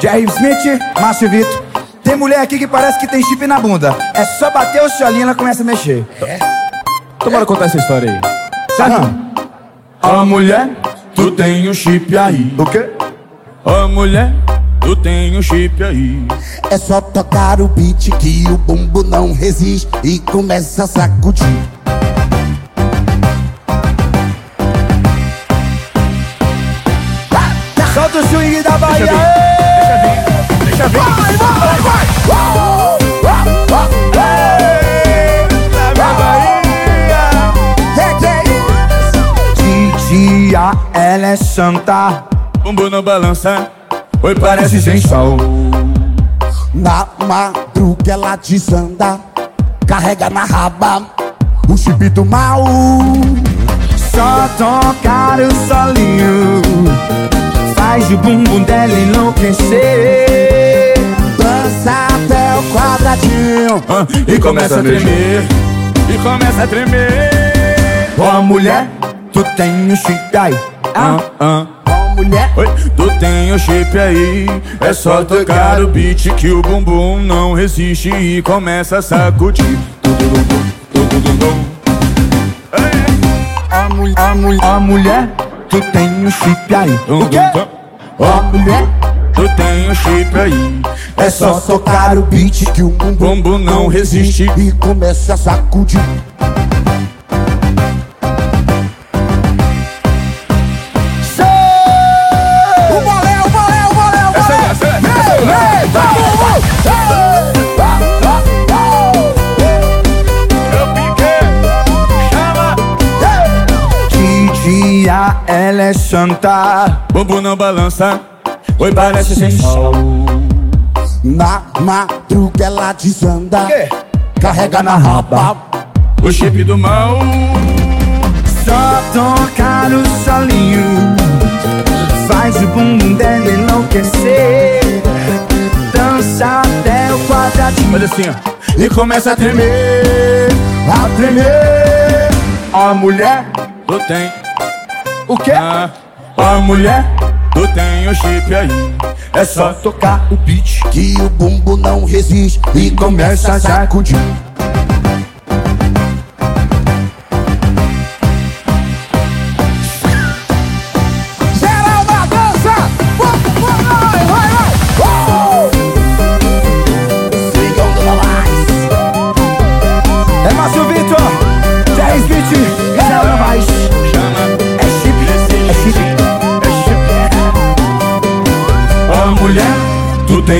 Jerry Smith, Márcio Vitor. Tem mulher aqui que parece que tem chip na bunda. É só bater o cholinho e ela começa a mexer. É? Então bora contar essa história aí. Certo? A mulher, tu tem um chip aí. O quê? A mulher, tu tem um chip aí. É só tocar o beat que o bumbo não resiste e começa a sacudir. Santa. Bumbum não balança, oi parece sensual. Na madruga ela desanda, carrega na raba o chip do mal. Só tocar o solinho faz o bumbum dela enlouquecer. Dança até o quadradinho. Ah, e começa a tremer, e começa a tremer. Ó mulher, tu tem um chip aí. Ah, ah. Mulher, Oi, tu tem o chip aí, é só tocar o beat que o bumbum não resiste e começa a sacudir. Tududum, tududum. Ó mulher, ó mulher, tu tem um chip aí. O quê? Ó mulher, Tu tem o chip aí, é só tocar o beat que o bumbum bumbum não resiste. e começa a sacudir. Ela é santa. Bumbum não balança, oi parece sensual. Na madruga ela desanda, carrega na raba. O chip do mal, Só tocar o solinho faz o bumbum dela enlouquecer. Dança até o quadradinho. olha assim, ó. E começa a tremer, A tremer. Ó mulher, tu tem. O quê? Ah, ó mulher, tem o chip aí. É só Tocar o beat. Que o bumbo não resiste e começa a sacudir.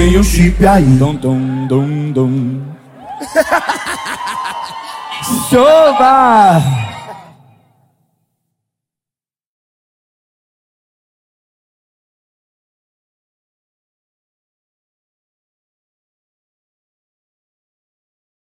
Tem o chip aí. Dum, dum, dum, dum. Chuva!